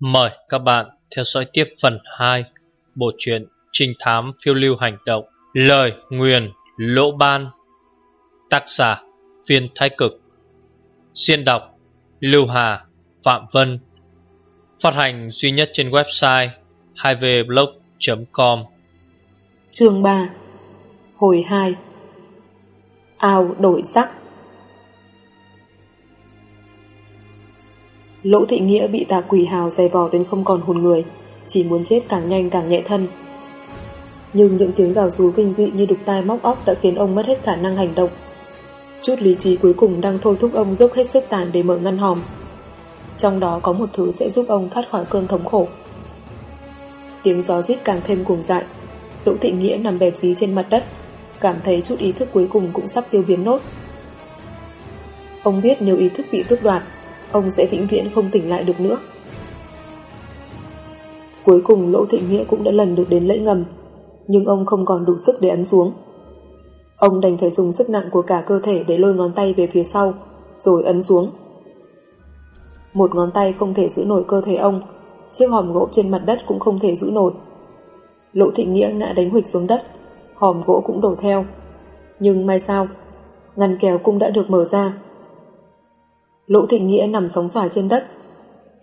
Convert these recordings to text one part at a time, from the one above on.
Mời các bạn theo dõi tiếp phần 2 bộ truyện Trinh thám phiêu lưu hành động, Lời nguyền lỗ ban, Tác giả Viên Thái Cực. Xuyên đọc Lưu Hà, Phạm Vân. Phát hành duy nhất trên website 2vblog.com Chương 3 Hồi 2 Ao đổi sắc. Lỗ thị nghĩa bị tà quỷ hào dày vò đến không còn hồn người, Chỉ muốn chết càng nhanh càng nhẹ thân. Nhưng những tiếng gào rú kinh dị như đục tai móc óc Đã khiến ông mất hết khả năng hành động. Chút lý trí cuối cùng đang thôi thúc ông dốc hết sức tàn để mở ngăn hòm. Trong đó có một thứ sẽ giúp ông thoát khỏi cơn thống khổ. Tiếng gió rít càng thêm cuồng dại. Lỗ thị nghĩa nằm bẹp dí trên mặt đất, Cảm thấy chút ý thức cuối cùng cũng sắp tiêu biến nốt. Ông biết nếu ý thức bị tước đoạt ông sẽ vĩnh viễn không tỉnh lại được nữa. Cuối cùng Lỗ Thịnh Nghĩa cũng đã lần được đến lễ ngầm, nhưng ông không còn đủ sức để ấn xuống. Ông đành phải dùng sức nặng của cả cơ thể để lôi ngón tay về phía sau, rồi ấn xuống. Một ngón tay không thể giữ nổi cơ thể ông, chiếc hòm gỗ trên mặt đất cũng không thể giữ nổi. Lỗ Thịnh Nghĩa ngã đánh huịch xuống đất, hòm gỗ cũng đổ theo. Nhưng may sao, ngăn kéo cũng đã được mở ra, Lỗ Thịnh Nghĩa nằm sóng xoài trên đất,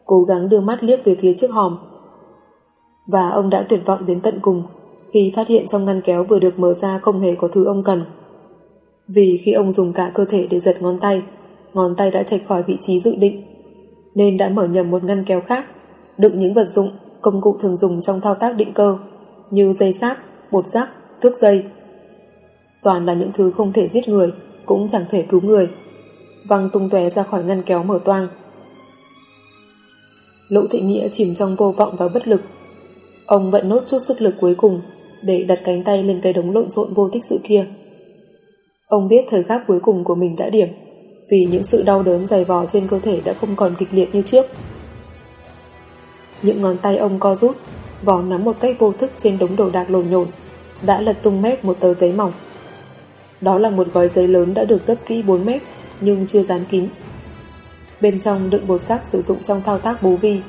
cố gắng đưa mắt liếc về phía trước hòm. Và ông đã tuyệt vọng đến tận cùng khi phát hiện trong ngăn kéo vừa được mở ra không hề có thứ ông cần. Vì khi ông dùng cả cơ thể để giật ngón tay, ngón tay đã chạch khỏi vị trí dự định, nên đã mở nhầm một ngăn kéo khác, đựng những vật dụng, công cụ thường dùng trong thao tác định cơ, như dây sáp, bột rắc, thước dây. Toàn là những thứ không thể giết người, cũng chẳng thể cứu người văng tung tóe ra khỏi ngăn kéo mở toang. Lỗ Thị Nghĩa chìm trong vô vọng và bất lực. Ông vẫn nốt chút sức lực cuối cùng để đặt cánh tay lên cái đống lộn xộn vô tích sự kia. Ông biết thời khắc cuối cùng của mình đã điểm vì những sự đau đớn dày vò trên cơ thể đã không còn kịch liệt như trước. Những ngón tay ông co rút, vò nắm một cách vô thức trên đống đồ đạc lồn nhổn đã lật tung mép một tờ giấy mỏng. Đó là một gói giấy lớn đã được gấp kỹ 4 mét nhưng chưa dán kín. Bên trong đựng bột sắc sử dụng trong thao tác bố vi,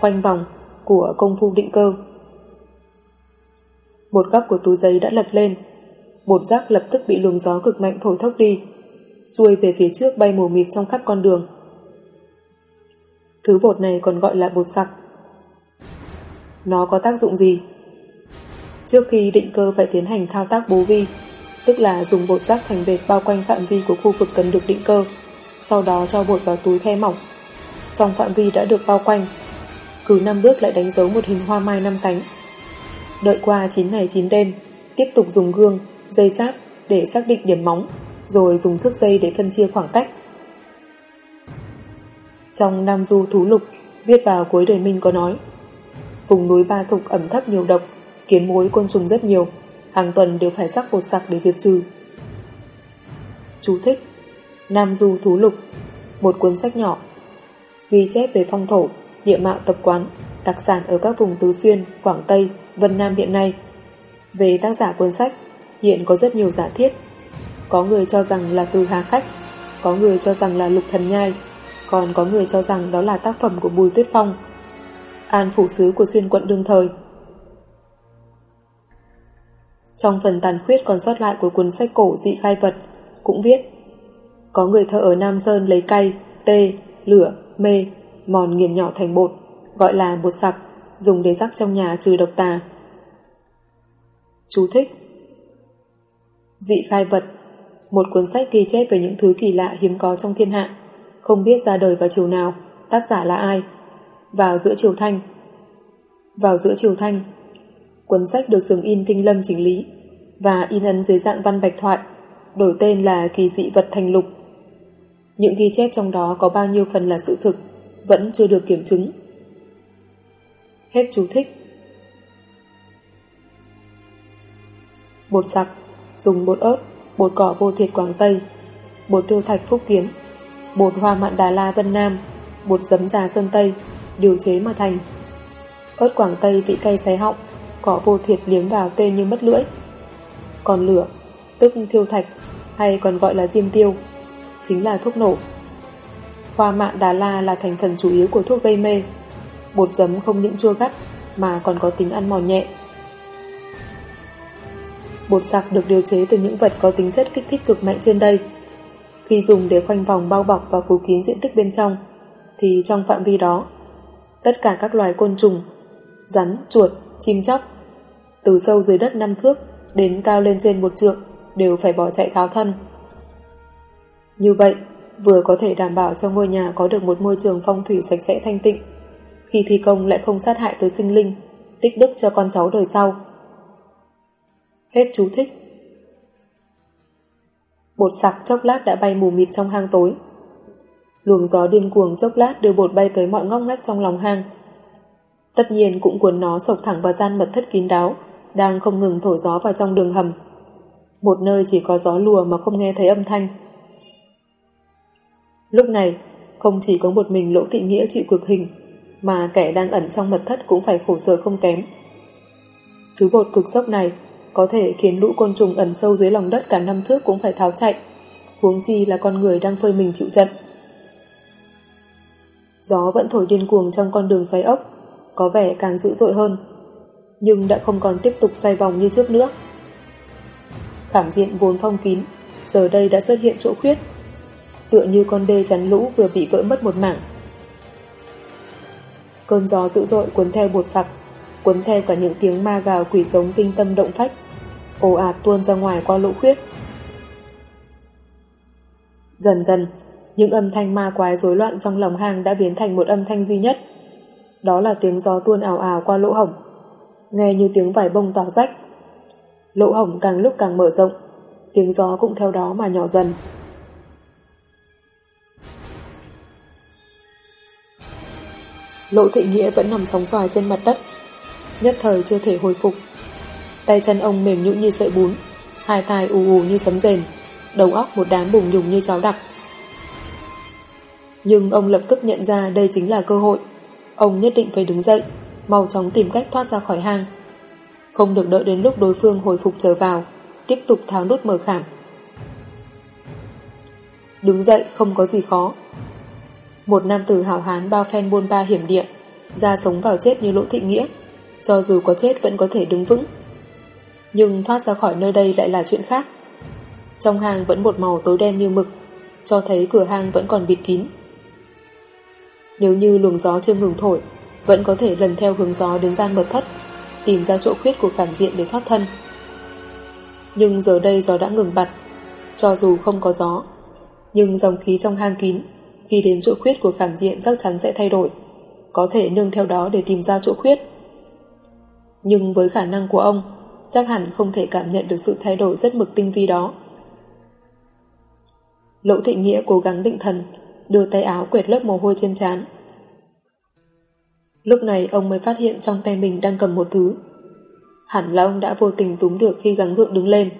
khoanh vòng của công phu định cơ. Một góc của túi giấy đã lật lên, bột rác lập tức bị luồng gió cực mạnh thổi thốc đi, xuôi về phía trước bay mù mịt trong khắp con đường. Thứ bột này còn gọi là bột sặc. Nó có tác dụng gì? Trước khi định cơ phải tiến hành thao tác bố vi, tức là dùng bột rác thành vệt bao quanh phạm vi của khu vực cần được định cơ, sau đó cho bột vào túi khe mỏng. Trong phạm vi đã được bao quanh, cứ 5 bước lại đánh dấu một hình hoa mai năm cánh. Đợi qua 9 ngày 9 đêm, tiếp tục dùng gương, dây sáp để xác định điểm móng, rồi dùng thước dây để phân chia khoảng cách. Trong Nam Du Thú Lục, viết vào cuối đời Minh có nói Vùng núi Ba Thục ẩm thấp nhiều độc, kiến mối côn trùng rất nhiều, hàng tuần đều phải sắc bột sặc để diệt trừ. Chú thích Nam Du Thú Lục Một cuốn sách nhỏ Ghi chép về phong thổ, địa mạo tập quán, đặc sản ở các vùng Tứ Xuyên, Quảng Tây, Vân Nam hiện nay. Về tác giả cuốn sách, hiện có rất nhiều giả thiết. Có người cho rằng là từ Hà Khách, có người cho rằng là Lục Thần Nhai, còn có người cho rằng đó là tác phẩm của Bùi Tuyết Phong. An phủ sứ của xuyên quận đương thời trong phần tàn khuyết còn sót lại của cuốn sách cổ dị khai vật, cũng viết Có người thợ ở Nam Sơn lấy cay, tê, lửa, mê, mòn nghiền nhỏ thành bột, gọi là bột sặc, dùng để rắc trong nhà trừ độc tà. Chú thích Dị khai vật Một cuốn sách ghi chép về những thứ kỳ lạ hiếm có trong thiên hạ, không biết ra đời vào chiều nào, tác giả là ai. Vào giữa chiều thanh Vào giữa chiều thanh Cuốn sách được sừng in kinh lâm chỉnh lý và in ấn dưới dạng văn bạch thoại, đổi tên là kỳ dị vật thành lục. Những ghi chép trong đó có bao nhiêu phần là sự thực, vẫn chưa được kiểm chứng. Hết chú thích. Bột sặc, dùng bột ớt, bột cỏ vô thiệt Quảng Tây, bột tiêu thạch Phúc Kiến, bột hoa mạn Đà La Vân Nam, bột giấm già Sơn Tây, điều chế mà thành. Ớt Quảng Tây vị cay xé họng, cỏ vô thiệt liếm vào tê như mất lưỡi. Còn lửa, tức thiêu thạch, hay còn gọi là diêm tiêu, chính là thuốc nổ. Hoa mạn Đà La là thành phần chủ yếu của thuốc gây mê. Bột giấm không những chua gắt mà còn có tính ăn mòn nhẹ. Bột sạc được điều chế từ những vật có tính chất kích thích cực mạnh trên đây. Khi dùng để khoanh vòng bao bọc và phủ kín diện tích bên trong, thì trong phạm vi đó, tất cả các loài côn trùng, rắn, chuột, chim chóc, từ sâu dưới đất năm thước đến cao lên trên một trượng đều phải bỏ chạy tháo thân. Như vậy, vừa có thể đảm bảo cho ngôi nhà có được một môi trường phong thủy sạch sẽ thanh tịnh, khi thi công lại không sát hại tới sinh linh, tích đức cho con cháu đời sau. Hết chú thích. Bột sặc chốc lát đã bay mù mịt trong hang tối. Luồng gió điên cuồng chốc lát đưa bột bay tới mọi ngóc ngách trong lòng hang. Tất nhiên cũng cuốn nó sộc thẳng vào gian mật thất kín đáo, đang không ngừng thổi gió vào trong đường hầm. Một nơi chỉ có gió lùa mà không nghe thấy âm thanh. Lúc này, không chỉ có một mình Lỗ Thị Nghĩa chịu cực hình, mà kẻ đang ẩn trong mật thất cũng phải khổ sở không kém. Thứ bột cực sốc này có thể khiến lũ côn trùng ẩn sâu dưới lòng đất cả năm thước cũng phải tháo chạy, huống chi là con người đang phơi mình chịu trận. Gió vẫn thổi điên cuồng trong con đường xoay ốc, có vẻ càng dữ dội hơn, nhưng đã không còn tiếp tục xoay vòng như trước nữa. Khảm diện vốn phong kín, giờ đây đã xuất hiện chỗ khuyết, tựa như con đê chắn lũ vừa bị vỡ mất một mảng. Cơn gió dữ dội cuốn theo bột sặc, cuốn theo cả những tiếng ma gào quỷ giống kinh tâm động phách, ồ ạt tuôn ra ngoài qua lỗ khuyết. Dần dần, những âm thanh ma quái rối loạn trong lòng hang đã biến thành một âm thanh duy nhất. Đó là tiếng gió tuôn ảo ảo qua lỗ hổng, nghe như tiếng vải bông tỏa rách. Lỗ hổng càng lúc càng mở rộng, tiếng gió cũng theo đó mà nhỏ dần. Lỗ thị nghĩa vẫn nằm sóng xoài trên mặt đất, nhất thời chưa thể hồi phục. Tay chân ông mềm nhũn như sợi bún, hai tai ù ù như sấm rền, đầu óc một đám bùng nhùng như cháo đặc. Nhưng ông lập tức nhận ra đây chính là cơ hội. Ông nhất định phải đứng dậy, mau chóng tìm cách thoát ra khỏi hang. Không được đợi đến lúc đối phương hồi phục trở vào, tiếp tục tháo nút mở khảm. Đứng dậy không có gì khó. Một nam tử hảo hán bao phen buôn ba hiểm địa, ra sống vào chết như lỗ thị nghĩa, cho dù có chết vẫn có thể đứng vững. Nhưng thoát ra khỏi nơi đây lại là chuyện khác. Trong hang vẫn một màu tối đen như mực, cho thấy cửa hang vẫn còn bịt kín. Nếu như luồng gió chưa ngừng thổi, vẫn có thể lần theo hướng gió đến gian mật thất, tìm ra chỗ khuyết của cảm diện để thoát thân. Nhưng giờ đây gió đã ngừng bặt, cho dù không có gió, nhưng dòng khí trong hang kín, khi đến chỗ khuyết của cảm diện chắc chắn sẽ thay đổi, có thể nương theo đó để tìm ra chỗ khuyết. Nhưng với khả năng của ông, chắc hẳn không thể cảm nhận được sự thay đổi rất mực tinh vi đó. Lỗ thị nghĩa cố gắng định thần, đưa tay áo quệt lớp mồ hôi trên trán. Lúc này ông mới phát hiện trong tay mình đang cầm một thứ. Hẳn là ông đã vô tình túm được khi gắng gượng đứng lên,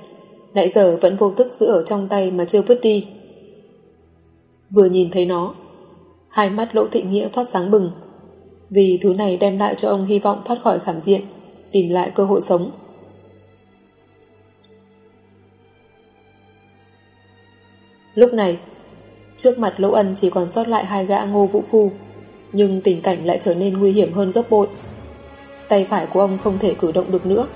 nãy giờ vẫn vô thức giữ ở trong tay mà chưa vứt đi. Vừa nhìn thấy nó, hai mắt lỗ thị nghĩa thoát sáng bừng, vì thứ này đem lại cho ông hy vọng thoát khỏi khảm diện, tìm lại cơ hội sống. Lúc này, trước mặt Lỗ Ân chỉ còn sót lại hai gã ngô vũ phu, nhưng tình cảnh lại trở nên nguy hiểm hơn gấp bội. Tay phải của ông không thể cử động được nữa.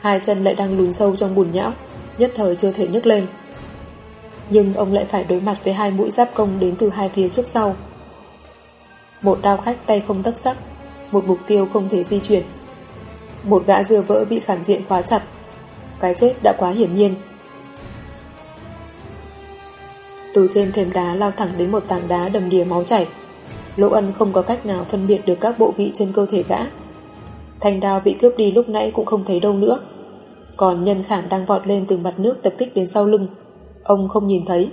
Hai chân lại đang lún sâu trong bùn nhão, nhất thời chưa thể nhấc lên. Nhưng ông lại phải đối mặt với hai mũi giáp công đến từ hai phía trước sau. Một đao khách tay không tấc sắc, một mục tiêu không thể di chuyển. Một gã dưa vỡ bị khản diện khóa chặt. Cái chết đã quá hiển nhiên. Từ trên thềm đá lao thẳng đến một tảng đá đầm đìa máu chảy. Lỗ ân không có cách nào phân biệt được các bộ vị trên cơ thể gã. Thanh đao bị cướp đi lúc nãy cũng không thấy đâu nữa. Còn nhân khảm đang vọt lên từ mặt nước tập kích đến sau lưng. Ông không nhìn thấy.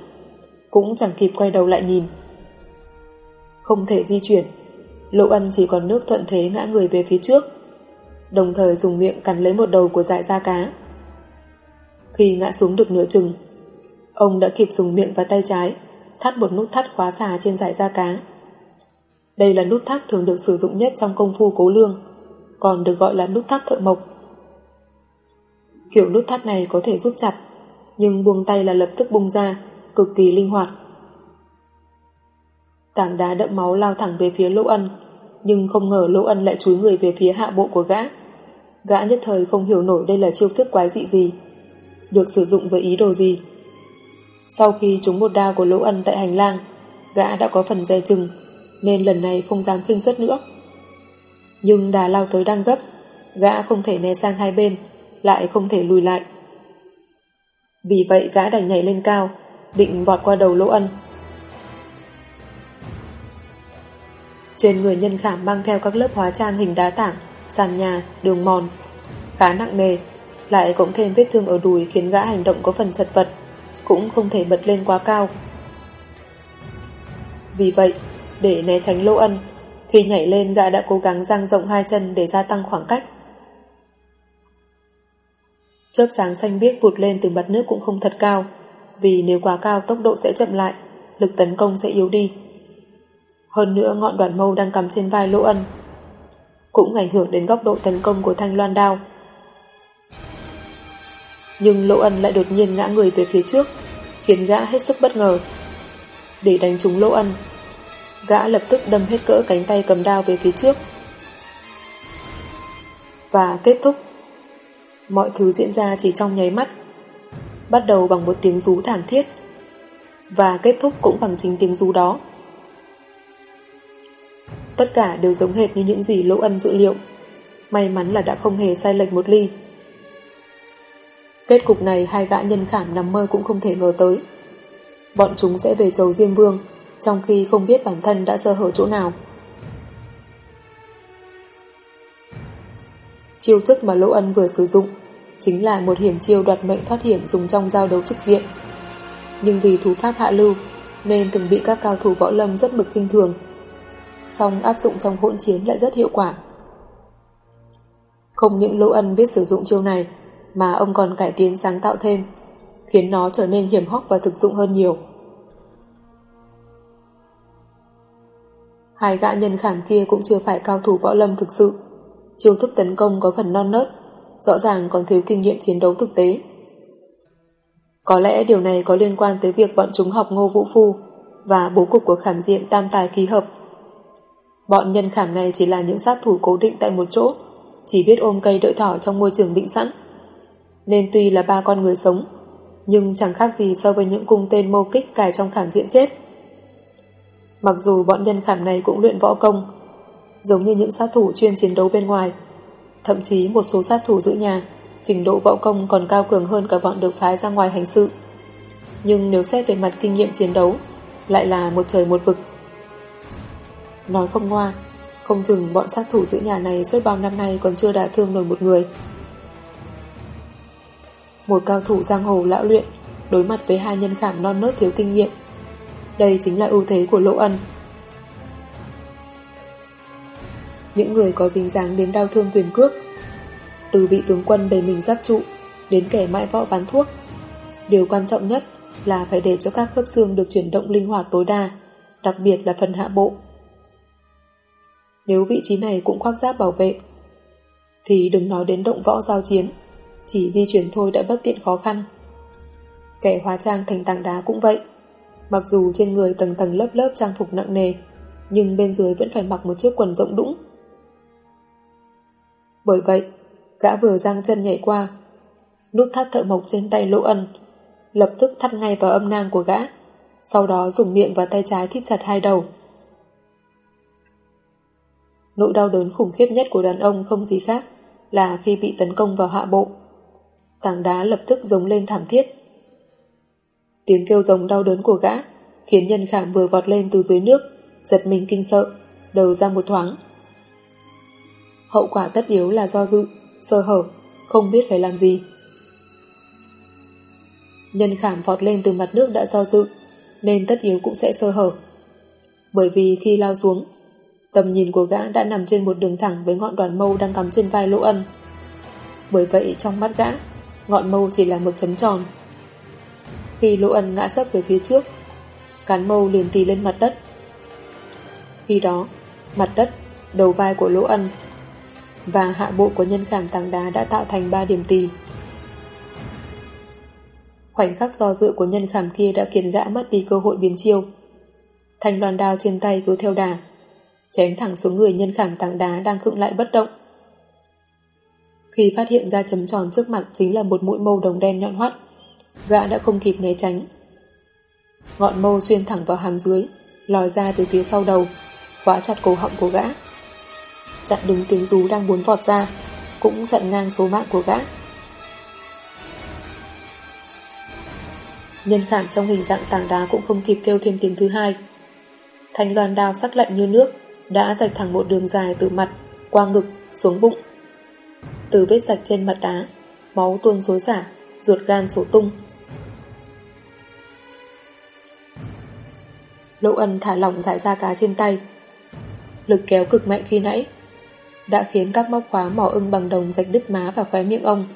Cũng chẳng kịp quay đầu lại nhìn. Không thể di chuyển. Lỗ ân chỉ còn nước thuận thế ngã người về phía trước. Đồng thời dùng miệng cắn lấy một đầu của dại da cá. Khi ngã xuống được nửa chừng, ông đã kịp dùng miệng và tay trái thắt một nút thắt khóa xà trên dải da cá. Đây là nút thắt thường được sử dụng nhất trong công phu cố lương, còn được gọi là nút thắt thợ mộc. Kiểu nút thắt này có thể rút chặt, nhưng buông tay là lập tức bung ra, cực kỳ linh hoạt. Tảng đá đậm máu lao thẳng về phía lỗ ân, nhưng không ngờ Lỗ Ân lại chúi người về phía hạ bộ của gã. Gã nhất thời không hiểu nổi đây là chiêu thức quái dị gì, được sử dụng với ý đồ gì. Sau khi trúng một đao của Lỗ Ân tại hành lang, gã đã có phần dè chừng, nên lần này không dám khinh suất nữa. Nhưng đà lao tới đang gấp, gã không thể né sang hai bên, lại không thể lùi lại. Vì vậy gã đành nhảy lên cao, định vọt qua đầu Lỗ Ân. Trên người nhân khảm mang theo các lớp hóa trang hình đá tảng, sàn nhà, đường mòn, khá nặng nề, lại cộng thêm vết thương ở đùi khiến gã hành động có phần chật vật, cũng không thể bật lên quá cao. Vì vậy, để né tránh lỗ ân, khi nhảy lên gã đã cố gắng dang rộng hai chân để gia tăng khoảng cách. Chớp sáng xanh biếc vụt lên từ mặt nước cũng không thật cao, vì nếu quá cao tốc độ sẽ chậm lại, lực tấn công sẽ yếu đi. Hơn nữa ngọn đoàn mâu đang cầm trên vai lỗ ân, cũng ảnh hưởng đến góc độ tấn công của thanh loan đao. Nhưng lỗ ân lại đột nhiên ngã người về phía trước, khiến gã hết sức bất ngờ. Để đánh trúng lỗ ân, gã lập tức đâm hết cỡ cánh tay cầm đao về phía trước. Và kết thúc. Mọi thứ diễn ra chỉ trong nháy mắt. Bắt đầu bằng một tiếng rú thảm thiết. Và kết thúc cũng bằng chính tiếng rú đó. Tất cả đều giống hệt như những gì Lỗ Ân dự liệu. May mắn là đã không hề sai lệch một ly. Kết cục này hai gã nhân khảm nằm mơ cũng không thể ngờ tới. Bọn chúng sẽ về chầu Diêm Vương, trong khi không biết bản thân đã sơ hở chỗ nào. Chiêu thức mà Lỗ Ân vừa sử dụng chính là một hiểm chiêu đoạt mệnh thoát hiểm dùng trong giao đấu trực diện. Nhưng vì thủ pháp hạ lưu nên từng bị các cao thủ võ lâm rất bực kinh thường song áp dụng trong hỗn chiến lại rất hiệu quả. Không những Lỗ Ân biết sử dụng chiêu này, mà ông còn cải tiến sáng tạo thêm, khiến nó trở nên hiểm hóc và thực dụng hơn nhiều. Hai gã nhân khảm kia cũng chưa phải cao thủ võ lâm thực sự. Chiêu thức tấn công có phần non nớt, rõ ràng còn thiếu kinh nghiệm chiến đấu thực tế. Có lẽ điều này có liên quan tới việc bọn chúng học ngô vũ phu và bố cục của khảm Diệm tam tài ký hợp Bọn nhân khảm này chỉ là những sát thủ cố định tại một chỗ, chỉ biết ôm cây đợi thỏ trong môi trường định sẵn. Nên tuy là ba con người sống, nhưng chẳng khác gì so với những cung tên mô kích cài trong khảm diện chết. Mặc dù bọn nhân khảm này cũng luyện võ công, giống như những sát thủ chuyên chiến đấu bên ngoài, thậm chí một số sát thủ giữ nhà, trình độ võ công còn cao cường hơn cả bọn được phái ra ngoài hành sự. Nhưng nếu xét về mặt kinh nghiệm chiến đấu, lại là một trời một vực. Nói không ngoa, không chừng bọn sát thủ giữ nhà này suốt bao năm nay còn chưa đả thương nổi một người. Một cao thủ giang hồ lão luyện đối mặt với hai nhân khảm non nớt thiếu kinh nghiệm. Đây chính là ưu thế của Lỗ Ân. Những người có dính dáng đến đau thương quyền cước, từ vị tướng quân đầy mình giáp trụ đến kẻ mãi võ bán thuốc, điều quan trọng nhất là phải để cho các khớp xương được chuyển động linh hoạt tối đa, đặc biệt là phần hạ bộ nếu vị trí này cũng khoác giáp bảo vệ. Thì đừng nói đến động võ giao chiến, chỉ di chuyển thôi đã bất tiện khó khăn. Kẻ hóa trang thành tảng đá cũng vậy. Mặc dù trên người tầng tầng lớp lớp trang phục nặng nề, nhưng bên dưới vẫn phải mặc một chiếc quần rộng đũng. Bởi vậy, gã vừa giang chân nhảy qua, nút thắt thợ mộc trên tay lỗ ân, lập tức thắt ngay vào âm nang của gã, sau đó dùng miệng và tay trái thít chặt hai đầu. Nỗi đau đớn khủng khiếp nhất của đàn ông không gì khác là khi bị tấn công vào hạ bộ. Tảng đá lập tức giống lên thảm thiết. Tiếng kêu giống đau đớn của gã khiến nhân khảm vừa vọt lên từ dưới nước, giật mình kinh sợ, đầu ra một thoáng. Hậu quả tất yếu là do dự, sơ hở, không biết phải làm gì. Nhân khảm vọt lên từ mặt nước đã do dự, nên tất yếu cũng sẽ sơ hở. Bởi vì khi lao xuống, Tầm nhìn của gã đã nằm trên một đường thẳng với ngọn đoàn mâu đang cắm trên vai lỗ ân. Bởi vậy trong mắt gã, ngọn mâu chỉ là mực chấm tròn. Khi lỗ ân ngã sấp về phía trước, cán mâu liền tì lên mặt đất. Khi đó, mặt đất, đầu vai của lỗ ân và hạ bộ của nhân khảm tảng đá đã tạo thành ba điểm tì. Khoảnh khắc do dự của nhân khảm kia đã khiến gã mất đi cơ hội biến chiêu. Thanh loan đao trên tay cứ theo đà, chém thẳng xuống người nhân khảm tảng đá đang khựng lại bất động. Khi phát hiện ra chấm tròn trước mặt chính là một mũi mâu đồng đen nhọn hoắt, gã đã không kịp né tránh. Ngọn mâu xuyên thẳng vào hàm dưới, lòi ra từ phía sau đầu, khóa chặt cổ họng của gã. Chặn đứng tiếng rú đang muốn vọt ra, cũng chặn ngang số mạng của gã. Nhân khảm trong hình dạng tảng đá cũng không kịp kêu thêm tiếng thứ hai. Thanh loan đao sắc lạnh như nước, đã rạch thẳng một đường dài từ mặt, qua ngực, xuống bụng. Từ vết rạch trên mặt đá, máu tuôn rối xả, ruột gan sổ tung. Lỗ ân thả lỏng giải ra cá trên tay. Lực kéo cực mạnh khi nãy đã khiến các móc khóa mỏ ưng bằng đồng rạch đứt má và khóe miệng ông,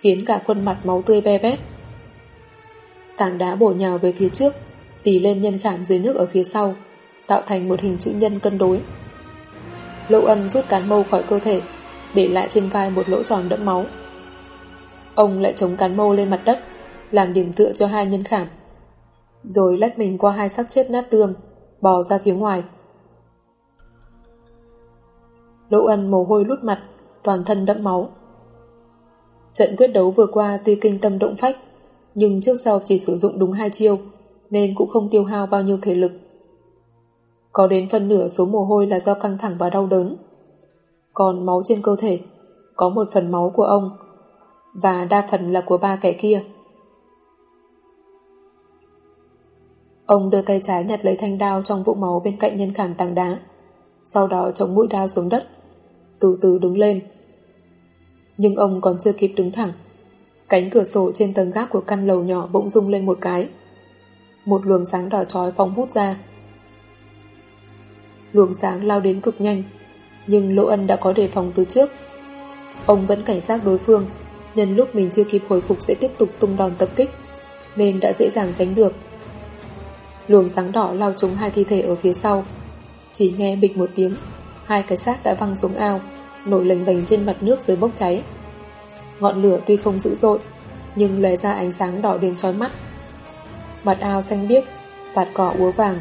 khiến cả khuôn mặt máu tươi be bét. Tảng đá bổ nhào về phía trước, tì lên nhân khảm dưới nước ở phía sau, tạo thành một hình chữ nhân cân đối. Lỗ ân rút cán mâu khỏi cơ thể, để lại trên vai một lỗ tròn đẫm máu. Ông lại chống cán mâu lên mặt đất, làm điểm tựa cho hai nhân khảm. Rồi lách mình qua hai xác chết nát tương, bò ra phía ngoài. Lỗ ân mồ hôi lút mặt, toàn thân đẫm máu. Trận quyết đấu vừa qua tuy kinh tâm động phách, nhưng trước sau chỉ sử dụng đúng hai chiêu, nên cũng không tiêu hao bao nhiêu thể lực. Có đến phần nửa số mồ hôi là do căng thẳng và đau đớn. Còn máu trên cơ thể, có một phần máu của ông, và đa phần là của ba kẻ kia. Ông đưa tay trái nhặt lấy thanh đao trong vụ máu bên cạnh nhân khảm tảng đá, sau đó chống mũi đao xuống đất, từ từ đứng lên. Nhưng ông còn chưa kịp đứng thẳng. Cánh cửa sổ trên tầng gác của căn lầu nhỏ bỗng rung lên một cái. Một luồng sáng đỏ trói phóng vút ra. Luồng sáng lao đến cực nhanh, nhưng Lỗ Ân đã có đề phòng từ trước. Ông vẫn cảnh giác đối phương, nhân lúc mình chưa kịp hồi phục sẽ tiếp tục tung đòn tập kích, nên đã dễ dàng tránh được. Luồng sáng đỏ lao trúng hai thi thể ở phía sau. Chỉ nghe bịch một tiếng, hai cái xác đã văng xuống ao, nổi lềnh bềnh trên mặt nước rồi bốc cháy. Ngọn lửa tuy không dữ dội, nhưng lóe ra ánh sáng đỏ đến chói mắt. Mặt ao xanh biếc, vạt cỏ úa vàng,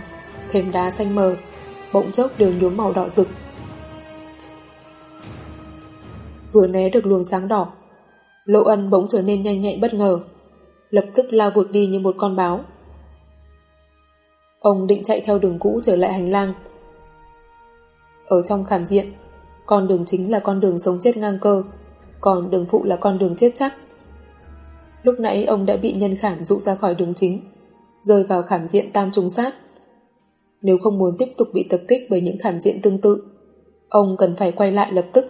thềm đá xanh mờ, bỗng chốc đều nhuốm màu đỏ rực. Vừa né được luồng sáng đỏ, Lộ ân bỗng trở nên nhanh nhạy bất ngờ, lập tức lao vụt đi như một con báo. Ông định chạy theo đường cũ trở lại hành lang, ở trong khảm diện, con đường chính là con đường sống chết ngang cơ, còn đường phụ là con đường chết chắc. Lúc nãy ông đã bị nhân khảm dụ ra khỏi đường chính, rơi vào khảm diện tam trùng sát. Nếu không muốn tiếp tục bị tập kích bởi những khảm diện tương tự, ông cần phải quay lại lập tức.